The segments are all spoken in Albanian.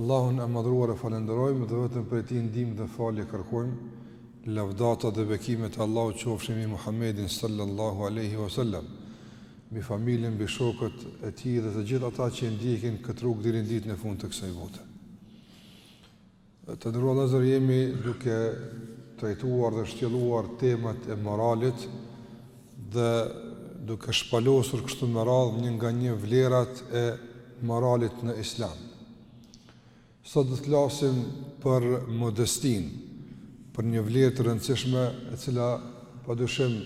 Allahun e madhruar e falënderojmë dhe vetëm prej tij ndihmë dhe falje kërkojmë. Lavdata dhe bekimet e Allahut qofshin mbi Muhammedin sallallahu alaihi wasallam, mbi familjen, mbi shokët e tij dhe të gjithë ata që e ndjekin këtë rrugë deri në ditën e fundit të kësaj bote. Të nderuar vëllezër, jemi duke trajtuar dhe shtjelluar temat e moralit dhe duke shpalosur kështu me radhë një nga një vlerat e moralit në islam. Sot do të flasim për modestinë, për një vlerë të rëndësishme e cila pa dyshim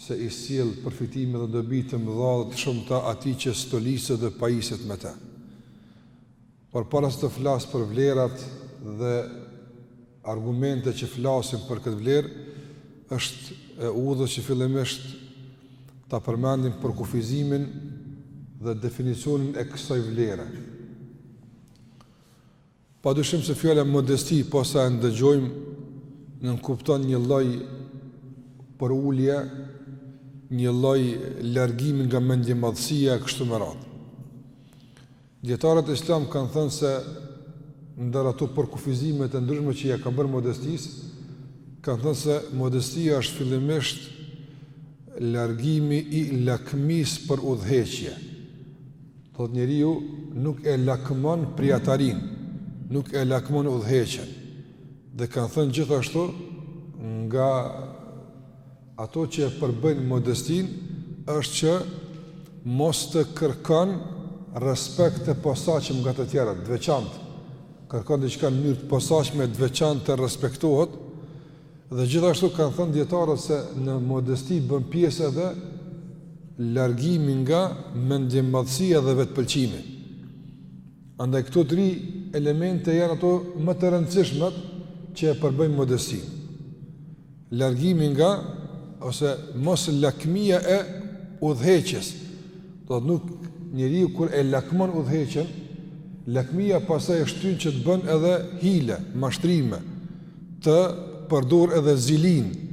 se i sjell përfitime dhe dobi të mëdha dhe të shumta atij që stoliset dhe pajiset me të. Por para se të flas për vlerat dhe argumentet që flasin për këtë vlerë, është e udhës që fillimisht ta përmendim përkufizimin dhe definicionin e kësaj vlere. Pa dyshim se fjala modesti, posa e ndëgjojmë, nënkupton një lloj përulje, një lloj largimi nga mendjemadhësia e kështu me radhë. Dijetarët islam kanë thënë se ndër ato përkufizime të ndryshme që ia kanë bërë modestisë, kanë thënë se modestia është fillimisht largimi i lakmisë për udhëheqje. Thot njeriu nuk e lakmon prijatarinë, nuk e lakmon udhëheqjen. Dhe kanë thënë gjithashtu nga Ato që e përbëjnë modestinë është që mos të kërkon respekt të posaçëm nga të tjerët, të veçantë. Kërkon diçka në mënyrë të posaçme, të veçantë të respektohet. Dhe gjithashtu kanë thënë dijetarët se në modesti bën pjesë edhe largimi nga mendjemadhësia dhe vetëpëlqimi. Andaj këto tri elemente janë ato më të rëndësishmet që e përbëjnë modestinë. Largimi nga ose moslakmia e udhëheqjes. Do të nuk njeriu kur e lakmon udhëheqjen, lakmia pastaj e shtyn që të bën edhe hile, mashtrime, të përdor edhe zilinë,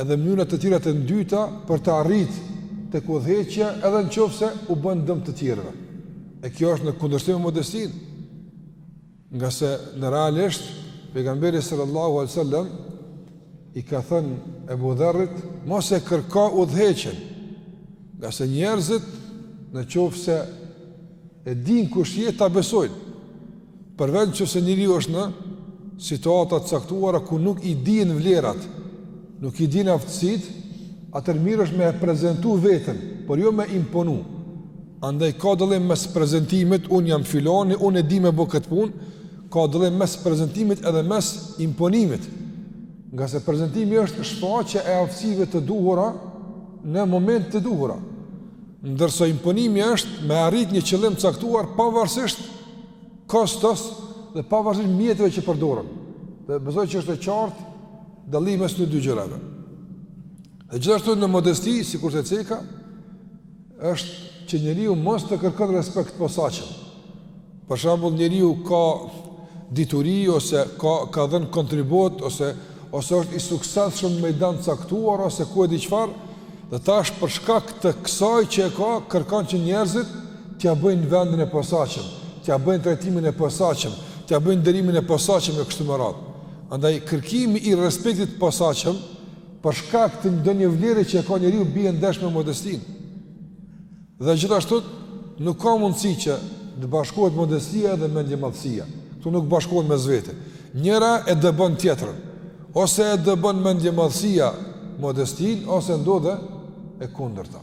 edhe mënyra të tjera të ndyta për të arrit tek udhëheqja edhe në qoftë se u bën dëm të tjerëve. E kjo është në kundërshtim me modestinë. Ngase ne realisht, pejgamberi sallallahu alaihi wasallam i ka thënë Ebu Dherrit, mos e kërko udhëheqjen. Ngase njerëzit në qoftë se e din kush je ta besojnë. Përveç në qoftë se njeriu është në situata të caktuara ku nuk i din vlerat, nuk i din aftësitë, atër mirë është me e prezentu vetën, por jo me imponu. Andaj ka dallim mes prezantimit, un jam filoni, un e di me bë kët punë, ka dallim mes prezantimit edhe mes imponimit. Ngase prezantimi është shfaqja e aftësive të duhura në moment të duhura. Ndërsa imponimi është me arrit një qëllim të caktuar pavarësisht kostos dhe pavarësisht mjeteve që përdoren. Dhe besoj që është e qartë dallimi mes këtyre dy gjërave. Dhe gjithashtu në modesti, sikurse ceka, është që njeriu mos të kërkon respekt posaçëm. Për shembull, njeriu ka dituri ose ka ka dhën kontribut ose ose është i suksesshëm në mejdan të caktuar ose ku e di çfarë, dhe tash për shkak të kësaj që e ka kërkon që njerëzit t'ia bëjnë vendin e posaçëm, t'ia bëjnë trajtimin e posaçëm, t'ia bëjnë nderimin e posaçëm e kështu me radhë. Andaj kërkimi i respektit të posaçëm Për shkak të ndonjë vlere që e ka njeriu bie ndesh me modestinë. Dhe gjithashtu nuk ka mundësi që të bashkohet modestia dhe mendjemadhësia. Këto nuk bashkohen mes vete. Njëra e dëbon tjetrën. Ose e dëbon mendjemadhësia modestinë ose ndodh e kundërta.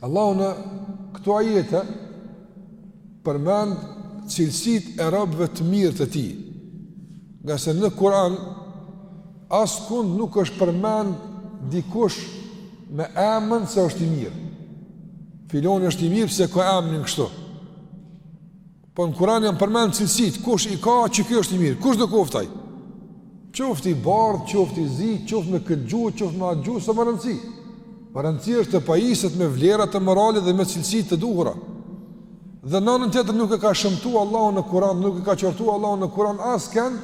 Allahu në këto ajete përmend cilësitë e robëve të mirë të tij. Ngase në Kur'an, askund nuk është përmend dikush me emën se është i mirë. Filoni është i mirë pse ka emnin kështu. Po në Kur'an janë përmend cilësitë, kush i ka qeky është i mirë, kushdo qoftë ai. Qoftë i bardhë, qoftë i zi, qoftë me këtë gjuhë, qoftë me atë gjuhë, s'ka rëndësi. Me rëndësi është të pajiset me vlerat morale dhe me cilësi të duhura. Dhe në anën tjetër nuk e ka shëmtu Allahu në Kur'an, nuk e ka qortu Allahu në Kur'an askënd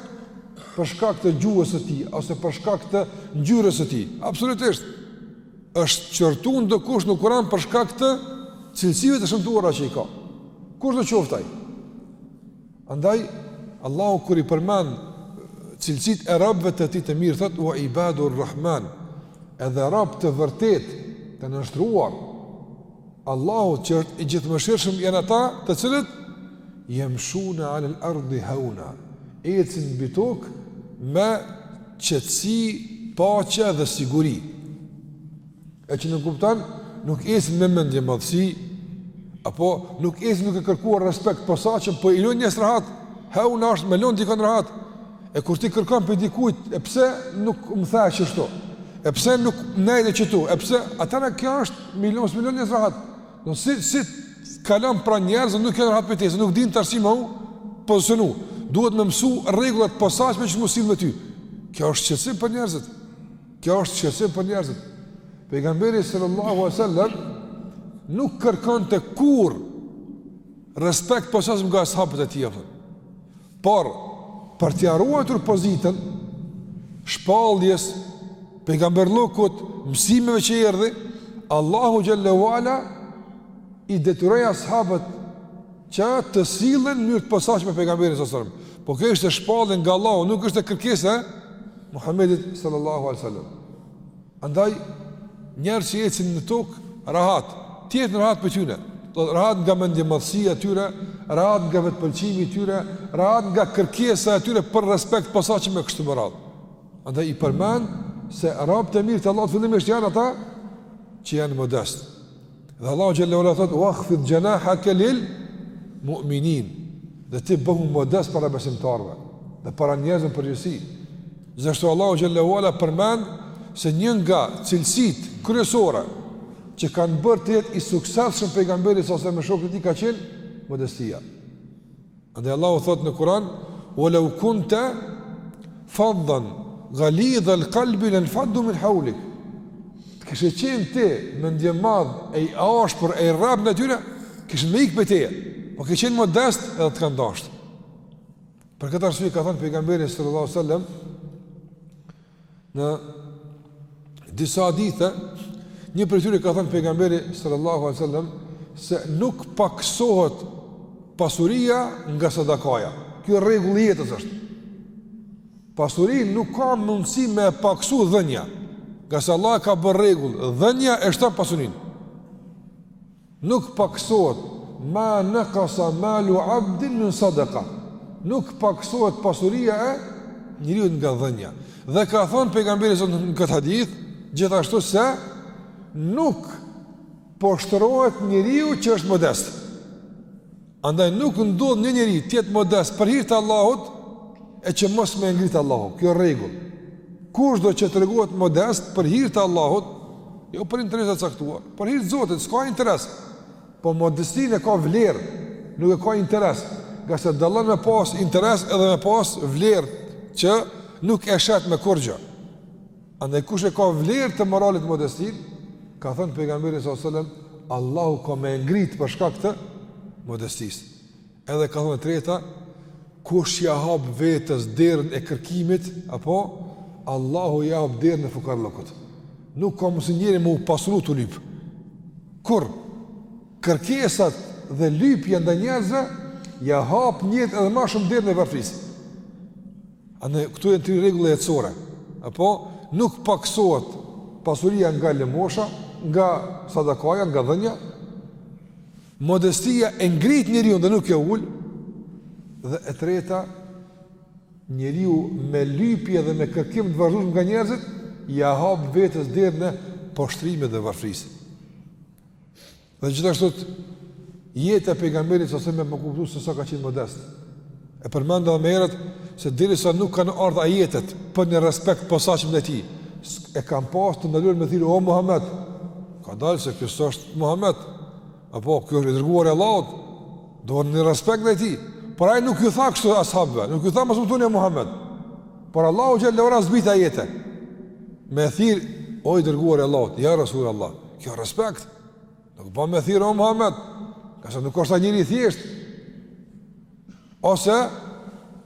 për shkak të gjuhës së tij ose për shkak të ngjyrës së tij. Absolutisht. është qortu ndokush në Kur'an për shkak të cilësive të shëmtuara që i ka. Kushdo qoftë ai. Andaj Allahu kur i përmend cilësitë e robëve të tij të mirë thotë wa ibadur rahman, edhe rob të vërtetë të nënshtruar Allahut që është i gjithëmëshirshëm janë ata të cilët yamshuna 'ala al-ardi hauna ecin mbi tokë me qetësi, paqe dhe siguri. E që nënkupton, nuk ecin me mendjemadhësi apo nuk ecin duke kërkuar respekt posaçëm po i lënë njerëzit rahat, hauna është me lën dikon rahat. E kur ti kërkon prej dikujt, e pse nuk më the qështu? E pse nuk nejte qëtu? E pse, atëra kjo është më, s'janë më njerëzit rahat. Si, si kalon pra njerëzit nuk janë rahat prej teje, se nuk din tash si më u pozicionu. Duhet me mësu rregullat e posaçme që t'mu sillë me ty. Kjo është shqetësim për njerëzit. Kjo është shqetësim për njerëzit. Pejgamberi sallallahu alajhi sallam nuk kërkonte kurrë respekt të posaçëm nga ashabët e tij afër. Por, për t'ia ruajtur pozitën, shpalljes, pejgamberllëkut, mësimeve që i erdhi, Allahu xhalla wa ala i detyroi ashabët që të sillen në mënyrë të posaçme me pejgamberin alajhi salam. Po kjo është shpallje nga Allahu, nuk është kërkesa e Muhammedit sallallahu alajhi wasallam. Andaj, njerëz që ecin në tokë, rahat, tjerët janë rahat prej tyne, do të thotë rahat nga mendjemadhësia e tyre, rahat nga vetëpëlqimi i tyre, rahat nga kërkesa e tyre për respekt të posaçëm e kështu me radhë. Andaj, i përmend se robët e mirë të Allahut fillimisht janë ata që janë modestë. Dhe Allahu xhalla wa ala thotë wakhfid janahaka lil mu'minin. Dhe ti bëhu modest para besimtarëve dhe para njerëzve në përgjithësi. Gjithashtu Allahu xhalla wa ala përmend se një nga cilësitë kryesore që e kanë bërë të jetë i suksesshëm pejgamberi sa me shokët e tij ka qenë modestia. Andaj Allahu thotë në Kur'an: "Wa law kunta faddan ghalidha al-qalbi lanfaddu min hawlik." Të kishe qenë ti mendjemadh e i ashpër e i vrazhdë ndaj tyre, kishin me ikë prej teje, po ke qenë modest edhe të kanë dashtë. Për këtë arsye ka thënë pejgamberi sallallahu alajhi wasallam, Në disa hadithe, një prej tyre ka thënë pejgamberi sallallahu alaihi wasallam se nuk paksohet pasuria nga sadakaja. Kjo rregull i jetës është. Pasurinë nuk ka mundësi me e paksu dhënia. Ngase Allahu e ka bërë rregull, dhënia e shton pasurinë. Nuk pakësohet, ma nakasa malu abdin min sadaka, nuk pakësohet pasuria e njeriut nga dhënia. Dhe ka thënë pejgamberi sa në këtë hadith, gjithashtu se nuk poshtërohet njeriu që është modest. Andaj nuk ndodh një njeri të jetë modest për hir të Allahut e që mos me e ngrit Allahu. Kjo rregull. Kushdo që tregohet modest për hir të Allahut, jo për interesa të caktuar, për hir të Zotit, s'ka interes. Po modestinë e ka vlerë, nuk e ka interes. Ngase dallon me pas interes edhe me pas vlerë që nuk e shet me kurrgjë. Andaj kush e ka vlerë të moralit modestinë, ka thënë pejgamberi sallallahu alajhi wasallam, Allahu ka me e ngrit për shkak të modestisë. Edhe ka thënë treta, kush ja hap vetes derën e kërkimit, apo Allahu ja hap derën e fukarallëkut. Nuk ka mujt as njëri me u pasuru tu lyp. Kur kërkesat dhe lypja ndaj njerëzve ja hapin edhe më shumë derën e varfërisë. Ana këtu janë tri rregulla jetësore, apo nuk pakësohet pasuria nga lëmosha, nga sadakaja, nga dhënia, modestia e ngrit njeriun dhe nuk e ul, dhe e treta, njeriu me lypje dhe me kërkim të vazhdueshëm nga njerëzit, ja hap vetes derën e poshtërimit dhe varfërisë. Dhe gjithashtu jeta e pejgamberit salem me kuptu se sa ka qenë modest. E përmenda edhe më herët se derisa nuk kanë ardhur ajetet për një respekt posaçëm ndaj tij, e kanë pas të ndaluar me thirr o Muhammed. Ngadalë se ky është Muhammed. Apo ky është i dërguar i Allahut. Do me një respekt ndaj tij. Por ai nuk ju tha kështu as-habëve, nuk ju tha mos më thoni o Muhammed. Por Allahu xhele ue ala zbriti ajetin. Me thirr o i dërguar i Allahut, ja Rasulullah. Kjo respekt. Nuk bën me thirr o Muhammed, ka se nuk është ai njeri i thjeshtë. Ose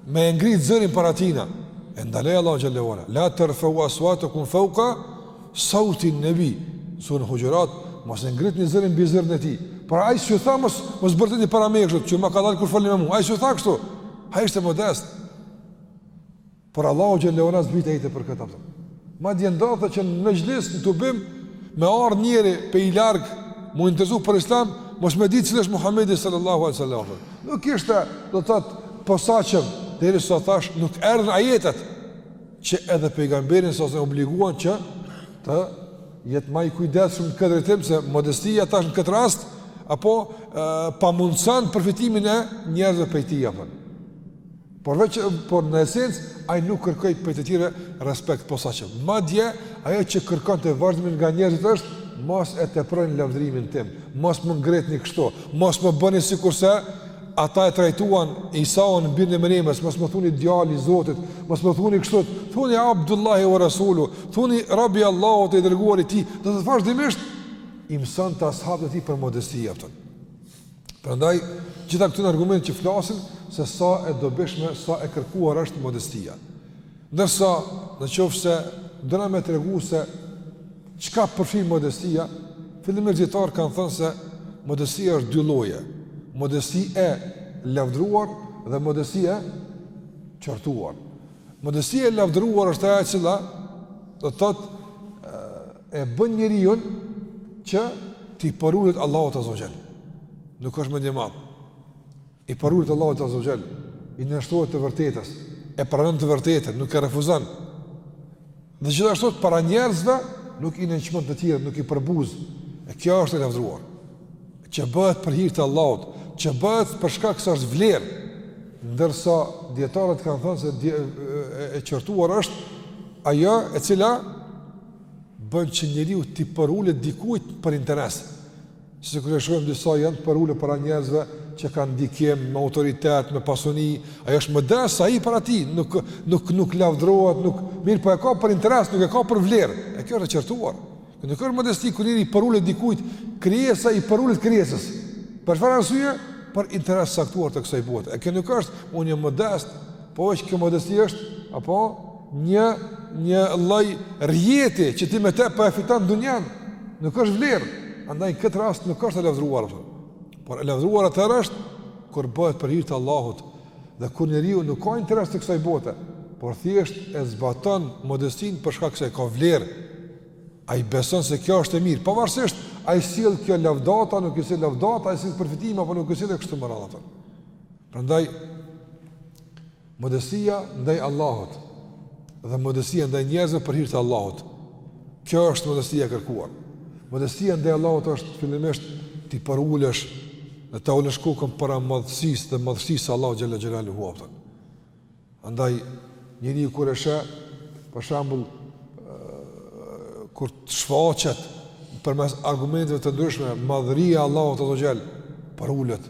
me e ngrit zërin para tina. E ndaloi Allahu xhele ue ala. La terfeu asuatekum feuka sautin nebij. Suren Huxhurat, mos e ngritni zërin mbi zërin e tij. Pra ai s'u tha, mos, mos bërtitni para meje kështu, që ma ngadalë kur folni me mu. Ai s'ju tha kështu, ai ishte modest. Por Allahu xhele ue ala zbriti ajete për këtë, apo. Madje ndodhte që në mexhlis në tubim me ardh njeri pej larg, mu interesu për Islam, mos me di cili është Muhamedi sallallahu alaihi wasallam. Nuk ishte, do të thotë, posaçëm derisa thashë nuk erdhën ajetet që edhe pejgamberin s.a.s. e obliguan që të jetë më i kujdesshëm në këtë drejtim se modestia tash në këtë rast apo pamundson përfitimin e njerëzve prej tij apo. Por veç por në esencë ai nuk kërkoi prej të tjerëve respekt posaçëm. Madje ajo që kërkonte vazhdimisht nga njerëzit është mos e teproni në lavdërimin tim, mos më ngretni kështu, mos më bëni sikurse ata e trajtuan Isaun birin e Merjemes, mos më thuni djali i Zotit, mos më thuni kështu, thuni Abdullahi wa Rasulu, thuni rob i Allahut e i dërguari i tij, do thotë vazhdimisht i mësonte as-habët e tij për modesti aftën. Prandaj, gjithë këtyre argumenteve që flasin se sa e dobishme, sa e kërkuar është modestia. Ndërsa, në qoftë se dona me tregu se çka përfshin modestia, fillimisht dijetarët kanë thënë se modestia është dy lloje, modesti e lavdruar dhe modesti e qortuar. Modestia e lavdruar është ajo e cila, do të thotë, e bën njeriun që t'i përulet Allahut azze ue xhel. Nuk është mendjemadh. I përulet Allahut azze ue xhel, i nënshtrohet të vërtetës, e pranon të vërtetën, nuk e refuzon. Dhe gjithashtu para njerëzve nuk i nënçmon të tjerët, nuk i përbuz. E kjo është e lavdruar. Që bëhet për hir të Allahut, që bëhet për shkak se është vlerë. Ndërsa dijetarët kanë thënë se e, e, e, e qortuar është ajo e cila bën që njeriu t'i përulet dikujt për interes. Sikur e shohim disa janë të përulur para njerëzve që kanë ndikim, me autoritet, me pasuni, ai është modest sa ai para tij, nuk nuk nuk lavdërohet, nuk mirëpo e ka për interes, nuk e ka për vlerë. E kjo është e qortuar. Nuk është modesti kur njeri i përulet dikujt, krijesa i përulet krijesës. Për çfarë arsye? Për interes të caktuar të kësaj bote. E kjo nuk është unë jam modest, po veç kjo modesti është apo Një, një lloj rrjeti që ti me te po e fiton dunjanë, nuk është vlerë, andaj këtë rast nuk është e lavdruar, por e lavdruar atëherë është, kur bëhet për hir të Allahut, dhe kur njeriu nuk ka interes të kësaj bote, por thjesht e zbaton modestinë për shkak se e ka vlerë, ai beson se kjo është e mirë, pavarësisht, a i sjell kjo lavdata, nuk i sjell lavdata, a i sjell përfitime, apo nuk i sjell e kështu me radhë, prandaj, Modestia ndaj Allahut dhe modestia ndaj njerëzve për hir të Allahut. Kjo është modestia e kërkuar. Modestia ndaj Allahut është fillimisht t'i përulesh dhe ta ulësh kokën para madhësisë dhe madhërisë së Allahut xhelle xhelaluhu aftë. Andaj njeriu kur e sheh, për shembull, kur të shfaqet përmes argumenteve të ndryshme madhëria e Allahut azze ue xhel, përulet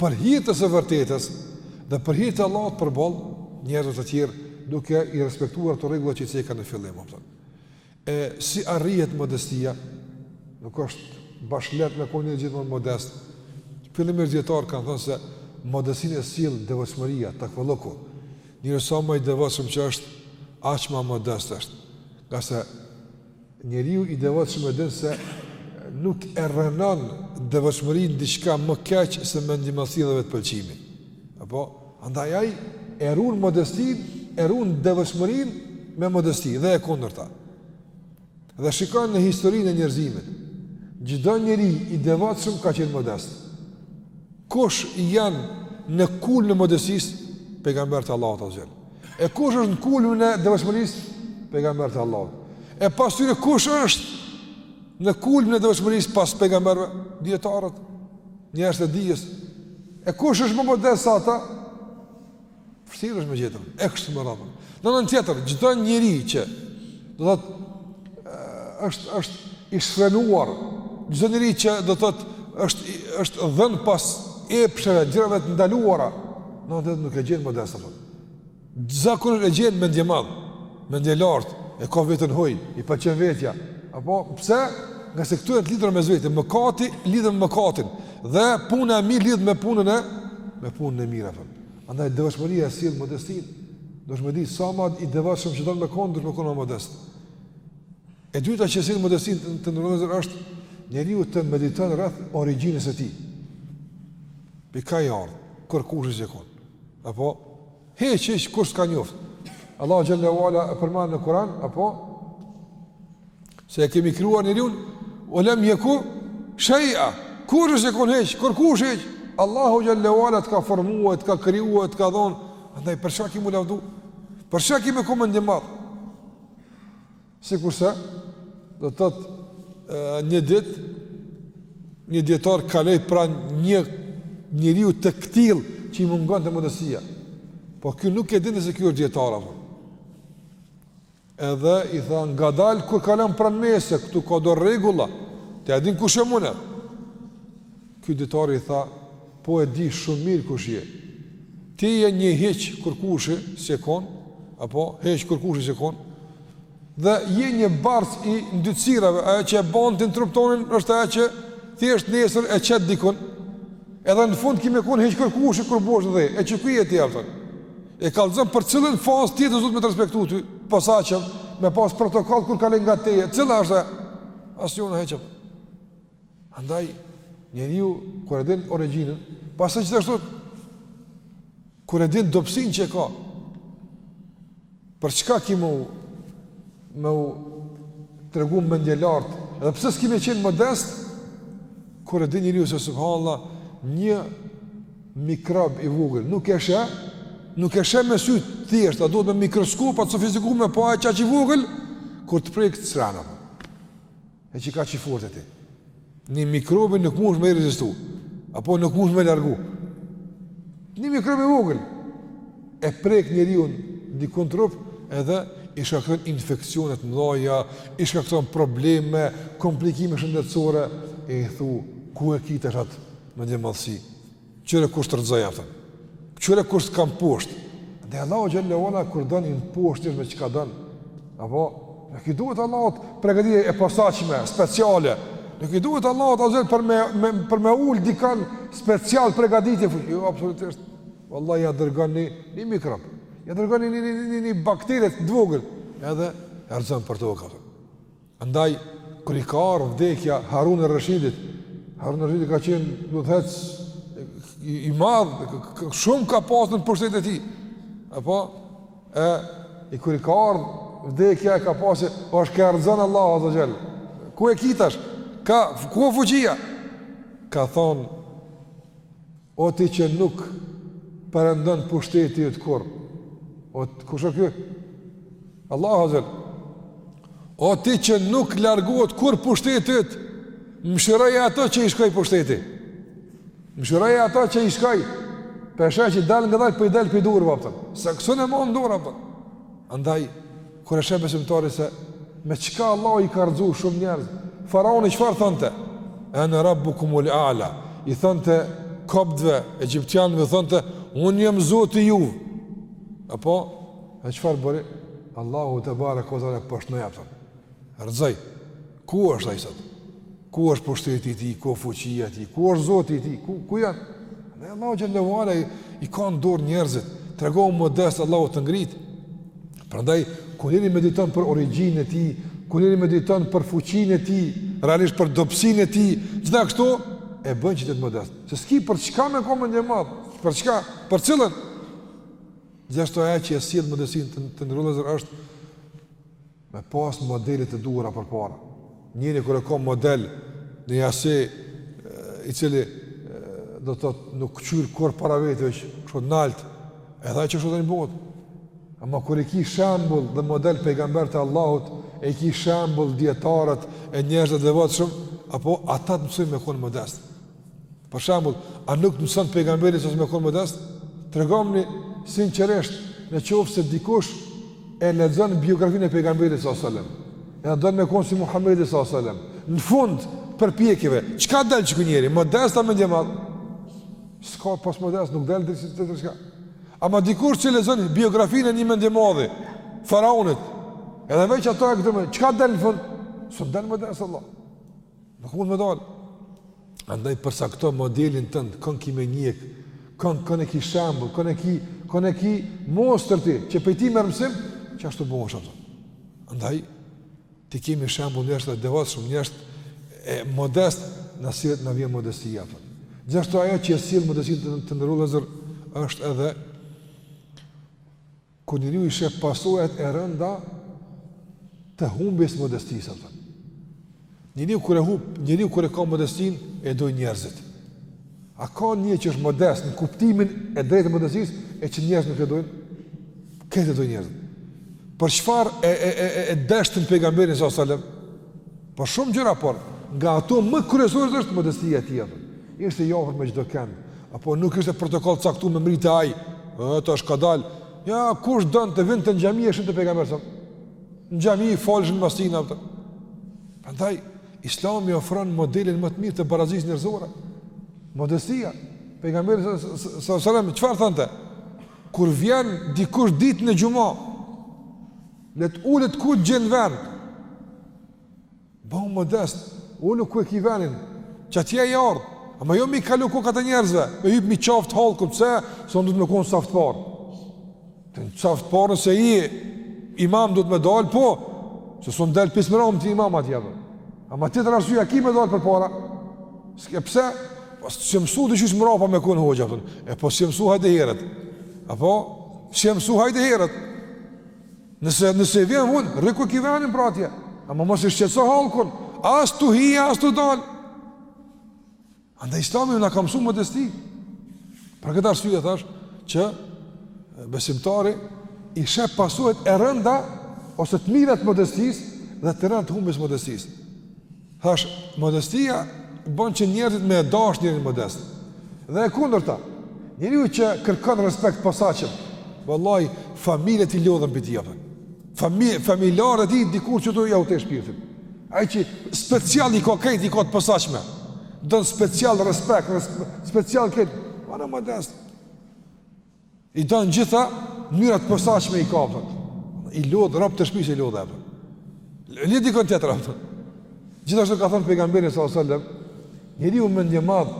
për hir të së vërtetës dhe për hir të Allahut përballë njerëzve të tjerë duke i respektuar ato rregullat që i ceka në fillim apo. E si arrihet modestia? Nuk është bash lehtë me kon gjithmonë modest. Fillimisht dijetarët kanë thënë se modestinë e sill devotshmëria, takvallëku. Njeri sa më i devotshëm që është, aq më modest është. Ngase Njeriu i devotshëm e din se nuk e rrënon devotshmërinë diçka më keq se mendjemadhësia dhe vetëpëlqimi. Apo, andaj ai e ruan modestinë, e ruan devotshmërinë me modesti dhe e kundërta. Dhe shikon në historinë e njerëzimit, çdo njeri i devotshëm ka qenë modest. Kush janë në kulmin e modestisë? Pejgamberët e Allahut azze ve xhel. E kush është në kulmin e devotshmërisë? Pejgamberët e Allahut. E pas tyre kush është në kulmin e devotshmërisë pas pejgamberëve? Dijetarët, njerëzit e dijes. E kush është më modest se ata? Vështirë është me gjetë, e kështu me radhë. Në anën tjetër, çdo njeri që, do të thotë, është, është i shfrenuar, çdo njeri që, do të thotë, është, është dhënë pas epsheve, gjërave të ndaluara, në anën tjetër nuk e gjen modest, Zakonisht e gjen mendjemadh, mendjelartë, e ka veten hoj, i pëlqen vetja. Apo pse? Ngase këto janë të lidhura mes veti, mëkati lidhet me mëkatin, dhe puna e mirë lidhet me punën e, me punën e mirë, apo. Andaj, devotshmëria e sjell modestinë, dosh me di, sa ma i devotshëm që don me konë, duhesh me konë më modest. E dyta që sjell modestinë, të nderuar vëllezër, është, njeriu të mediton rreth origjinës së tij. Pi ka je ardhë, kërkushi s'je konë. Apo, hiç, hiç, kërkush s'të ka njoftë. Allahu xhel-le ve ala e përmend në Kuran, apo, se e kemi krijua njeriun, ve lem jeku shej'a, kërkushi s'je kon hiç, kërkush hiç, Allahu xhel-le ve ala të ka formua, të ka krijua, të ka dhonë, andaj, për çka ki m'u lavdu, për çka ki me kon mendjemadh, Sikurse, do të thotë, një ditë, një dijetar kaloi pranë një njeriu të këtillë që i mungonte modestia. Po ky nuk e din se ky është dijetar, apo. Edhe i tha ngadalë kur kalon pranë meje se, këtu ka do rregulla, ti a e din kush jam une. Ky dijetari i tha, Po e di shumë mirë kush je. Ti je një hiç, kërkushi s'je kon, apo hiç kërkushi s'je kon. Dhe je një bartës i ndytësirave, ajo që e ban ti në trup tonin është ajo që thjesht nesër e qet dikun. Edhe në fund ki me kon hiç kërkushi kur bohesh dhe e qe ku je ti atë. E kallzom për cilën fazë të jetës duhet me të respektu ty, posaçëm me pas protokoll kur kalon nga teje. Cila është? Asnjëna, hiç. Andaj, njeriu, kur e din origjinën, pastaj gjithashtu, kur e din dobësinë që e ka, për çka ki me u, me u tregu mendjelartë, edhe pse s'ki me qenë modest, kur e din njeriu se subhanallah, një mikrob i vogël, nuk e sheh, nuk e sheh me sy të thjeshtë, a duhet me mikroskop të sofistikum me pa, e qaq i vogël, kur të prek të sranëm. E qe kaq i fortë je ti. Një mikrobi nuk mund me i rezistu. Apo nuk mund me largu. Një mikrob i vogël. E prek njeriun ndikon n'trup edhe i shkakton infeksione t'mdhaja, i shkakton probleme, komplikime shëndetësore, e i thu, ku e ki tash atë mendjemadhësi? Kqyre kush të rrëzoi a kupton, kqyre kush të ka mposhtë, dhe Allahu xhele ue ala kur don i mposht njerëz me çka don, apo, nuk i duhet Allahut përgatitje e posaçme, speciale, nuk i duhet Allahut azze ue xhel për me, me, për me ul dikan special përgatitje, fare, jo, absolutisht, vallahi ia dërgon një, një mikrob, ia dërgon një, një, një, një, një, një bakterie t'vogël, edhe e rrëzon për tokë a kupton. Andaj, kur i ka ardh vdekja Harun er-Reshidit, Harun er-Reshidi ka qenë udhëheqës i, i madh, shumë ka pasë në pushtet e tij. Apo, e, i kur i ka ardh vdekja e ka pa se ashtu e ka rrëzu Allahu azze ue xhel, ku e ki tash, ka, ku e fuqia? Ka thonë, O ti që nuk perëndon pushteti yt kurr. O kush është ky? Allahu azza. O ti që nuk largohet kurr pushteti yt. Mëshiroj ato që i shkoi pushteti. Mëshiroj ato që i shkoi. Pe sheh që dalngadal po i dal prej dore a kupton. Se s'un e man n'dorë a kupton. Andaj Kur e sheh besimtari se me çka Allahu i ka rrëzuar shumë njerëz, faraoni çfarë thonte? Ana rabbukumul a'la. I thonte koptëve egjiptianëve thonte unë jam zoti juve. Apo e çfarë bëri? Allahu tebareke ue teala e poshtnoi a kupton. Rrëzoi. Ku është ai sot? Ku është pushteti i tij, ku është fuqia e tij, ku është Zoti i tij? Ku ku janë? Andaj Allahu xhele ue ala i, i ka në dorë njerëzit. Tregohu modest Allahu të ngrit. Prandaj kur njeri mediton për origjinën e tij, kur njeri mediton për fuqinë e tij, realisht për dobësinë e tij, gjitha këto e bëjn që të jetë modest. Se s'ki për çka me kon mendjemadh, për çka, për cilën Gjithashtu ajo që e sjell modestinë, të, të nderuar vëllezër është Me pas modelet e duhura përpara. Njeri kur e ka model nji asi i cili do të thotë nuk kqyr kurr para veti veç kështu nalt, edhe që kështu do një bëhet. Ama kur e ki shembull dhe model pejgamberët e Allahut, e ki shembull dijetarët e njerëzit e devotshëm, apo ata të mësojnë me konë modest. Për shembull, a nuk na mëson pejgamberi sa selam me kon modest? Tregomni sinqerisht, në qoftë se dikush e lexon biografinë e pejgamberit sa selam. Edhe don me kon si Muhamedi sa selam. Në fund përpjekjeve, çka dal ky njeri, modest a mendjemadh? S'ka pos modest, nuk dal drejt të çka. Ama dikush që lexon biografinë e një mendjemadhi, faraonit, edhe veç ato e këtë, çka dal në fund? S'do t'dal modest vallah. Nuk mund me dalë. Andaj përcakto modelin tënd, kën ki me njekë, kën, kën e ki shembull, kën e ki, kën e ki mostër ti, që prej tij merr mësim, qashtu bohesh. Andaj, t'i kemi shembull njerëzit e devotshëm, njerëzit modest në sirët na vjen modestia, apo. Gjithashtu ajo që e sjell modestinë, të nderuar vllezër, është edhe Kur njeriu i sheh pasojat e rënda të humbjes së modestisë, apo. Njeriu kur e humb, njeriu kur e ka modestinë, e dojnë njerëzit. A ka një që është modest në kuptimin e drejtë të modestisë e që njerëzit nuk e dojnë? Këtë e dojnë njerëzit. Për çfarë e e e e, e deshtën pejgamberin sa selam? Për shumë gjëra por nga ato më kryesore është modestia e tij. Ishte i afër me çdo kënd. Apo nuk ishte protokoll caktuar me mrri te ai. Ëh, tash ka dal. Jo, kush donte vinte në xhami e shihte pejgamberin sa. Në xhami falshin mas tina, apo. Prandaj Islami ofron modelin më të mirë të barazisë njerëzore. Modestia. Pejgamberi sa selam çfarë thonte? Kur vjen dikush ditën e xhumasë, le të ulet ku të gjen vend. Bëhu modest, ulu ku e ki venin, qatje je ardhë, ama jo m'i kalu kokat e njerëzve, me hypë n'qafë hallkut pse, se unë du me konë n'saf t'parë. Ti në saf t'parë nëse je imam duhet me dalë, po, se s'un del pismëra unë të imam atje dhe. Ama tjetër arsye s'ki me dalë përpara, s'ke pse, po, si mësu të qysh mëra pa me konë hoxhë, e po si mësu hajde herët, apo, si mësu hajde herët, Nëse nëse vjen vonë, rri ku e ki venin pra atje. Ama mos i shqetëso hallkun, as tu hi, as tu dal. Andaj Islami na ka mësuar modesti. Për këtë arsye thash që besimtari i sheh pasojat e rënda ose të mira të modestisë dhe të rënda të humbjes së modestisë. Thash, modestia bën që njerëzit me e dashtë njerin modest. Dhe e kundërta, njeriu që kërkon respekt posaçëm, vallahi, familjet i lodhen prej tij, a pton. Familjarët e tij dikur qëtu ja u të shpirtin. Ai që special i ka krejt, i ka të posaçme. Don special respekt, special krejt, anë modest. I don gjitha mënyrat e posaçme i ka, a pton. I lodh robt e shpisë, i lodh, apo. Le dikon tjetër. Gjithashtu ka thënë pejgamberi sallallahu alajhi wasallam, njeriu mendjemadh,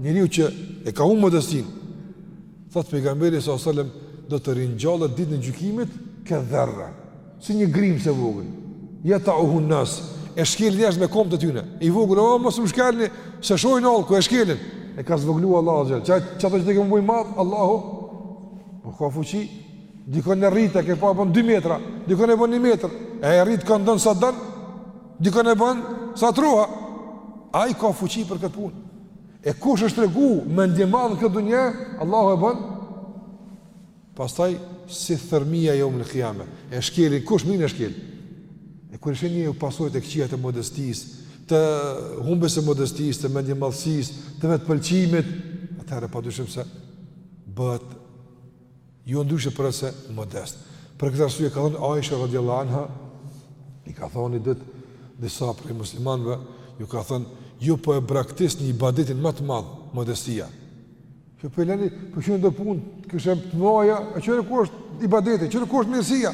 njeriu që e ka humbur modestinë. Thot pejgamberi sallallahu alajhi wasallam, do të ringjallet ditën e gjykimit ke dherre. Si një grimcë e vogël. Jetauhun nas, e shkelin njerëzit me komët e tyne. I vogël, o, mos më shkelni, s'e shohin hallku, e shkelin. E ka zvoglu Allahu azze ve xhel. Që ai dojke m'u bo i madh, Allahu, po ka fuqi, dikon e rritë, e ke pa bën 2 metra, dikon e bën 1 metr, e e rritë kan don sa don, dikon e bën sa troha. Ai ka fuqi për këtë punë. E kush është tregu mendjemadh n'këtë dunja, Allahu e bën, Pastaj si thërrmija jevmel kijame, e shkelin, kush mrrin e shkel? E kur i sheh njeriu pasojat e këqija të modestisë, të humbjes së modestisë, të mendjemadhësisë, të vetëpëlqimit, atëherë pa dyshim se bëhet jo ndryshe përveç se modest. Për këtë arsye ka thënë Aisha radiallahu anha, i ka thënë ni ditë disa prej muslimanve, ju ka thënë, ju po e braktisni ibadetin më të madh, modestia. Po e leni, po qyrni do punë, kishe t'mdhaja, e qyrni ku është ibadeti, qyrni ku është mirësia,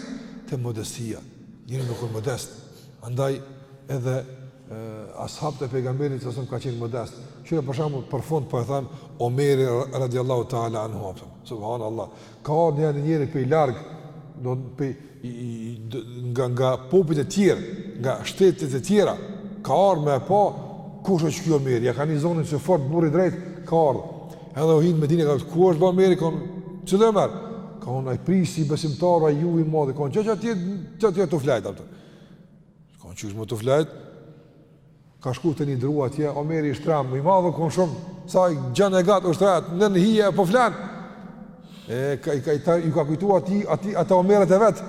te modestia, njeriu kur është modest, andaj edhe e, ashabët e pejgamberit sallallahu alajhi wasallam kanë qenë modest, qyre për shembull për fund po e tham, Omeri radiallahu ta'ala anhu, subhanallah, Ka ardhur një njeri prej larg, do prej nga nga popujt e tjerë, nga shtetet e tjera, ka ardhur me pa kush është ky Omer, ja ka ni zonin që fort burrë i drejtë, ka ardhur. Edhe u hin n'Medinë, ka ku është Omeri, kanë cili Omer. Ka ai prijsi i besimtarëve, ai juaji i madhi, kanë atje, atje tu flejt, a pton. Ka qysh be tu flejt. Ka shku te një dru atje, Omeri i shtrimë, i madh u kon shumë, sa gjanë e gatë, u shtri, në në hije e po flenë. E, ka, ka, ta, ju ka kujtu ati, ati, ata omerët e vet,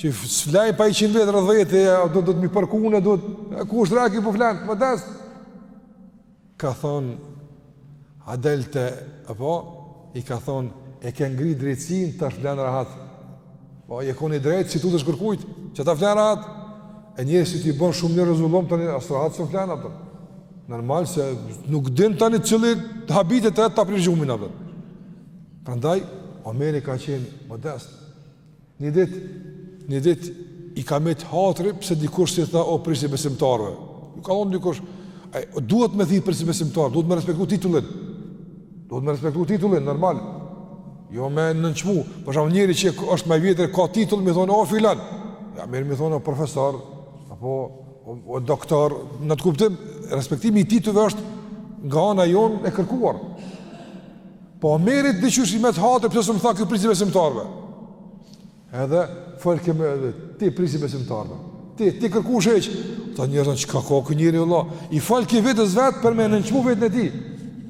që s'flejnë pa njëqind vetë rreth veti, do, do të m'i përkunë, do të, ky u shtri, po flenë, modest. Ka thonë, Adelte, apo, i ka thonë, e ke ngri drejtësinë, tash flenë rahat. Po, je kon i drejtë, s'i tutesh kërkujt, qeta flenë rahat. E njeri si t'i bënë shumë njerëz zullum, tani as rahat s'flenë, apo. Normal se nuk din tani cili të habitet të jetë ta prish gjumin, apo. Prandaj, Omeri ka qenë modest, Një ditë, një ditë i ka mbet hatri pse dikush s'i tha o prijsi i besimtarve. Nuk, ka thonë dikush, a, duhet me thirr prijsi i besimtarve, duhet me respektu titullin. Duhet me respektu titullin, normal. Jo me nënçmu, për shembull njëri që është ma i vjetër, ka titull, me thonë o filan. Ja, mirë me thonë o profesor, apo o, o doktor, në atë kuptim, respektimi i titujve është nga ana jonë e kërkuar. Po mirë, ti qysh i met hatri, pse s'më tha ky prijsi i besimtarve? Edhe, folke me, ti prijsi i besimtarve. Ti, ti ke ru deve. Ta njerëzit çka ka konë ky njeri, Allah. I folke vetes vet për me nënçmu veten e tij.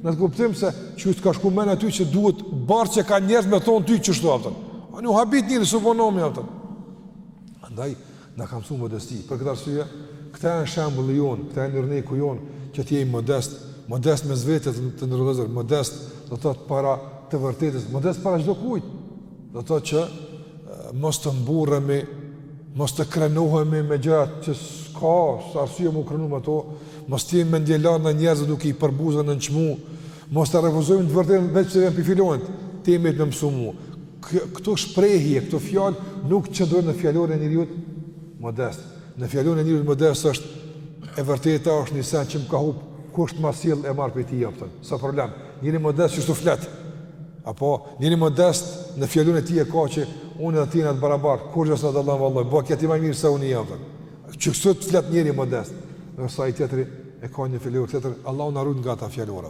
Në atë kuptim se, qysh të ka shku menja ty që duhet patjetër njerëzt me thonë ty qështu, a pe kupton. A ni, u habit njeri, së vonomi, a pe kupton. Andaj, Na ka msu modesti. Për këtë arsye, këta janë shembulli jonë, këta janë yrneku jonë që të jemi modest, modest mes vetes të ndërvezë, modest do të thotë para të vërtetës, modest para çdokujt. Do të thotë që mos të mburremi, mos të krenohemi me gjëra që s'ka arsye m'u krenu me to, mos të jemi mendjelartë ndaj njerëzve duke i përbuz e nënçmu, mos ta refuzojmë të vërtetën veç se vjen pi filanit, ti me më msu mu. Këto shprehje, këto fjalë nuk qëndrojnë në fjalorin e njeriut modest. Në fjalorin e njeriut modest është e vërteta është një sen që më ka hup, kush të ma sjell e marr prej tij, a pe kupton. S'a problem. Njeri modest qështu flet. Apo njeri modest në fjalorin e tij e ka që unë dhe ti jena të barabartë, kush është te Allahu vallahi, bëhet ti më mirë se unë, a pe kupton. Qështu flet njeri modest, ndërsa ai tjetri e ka një fjalor tjetër, Allahu na ruajt nga ata fjalora.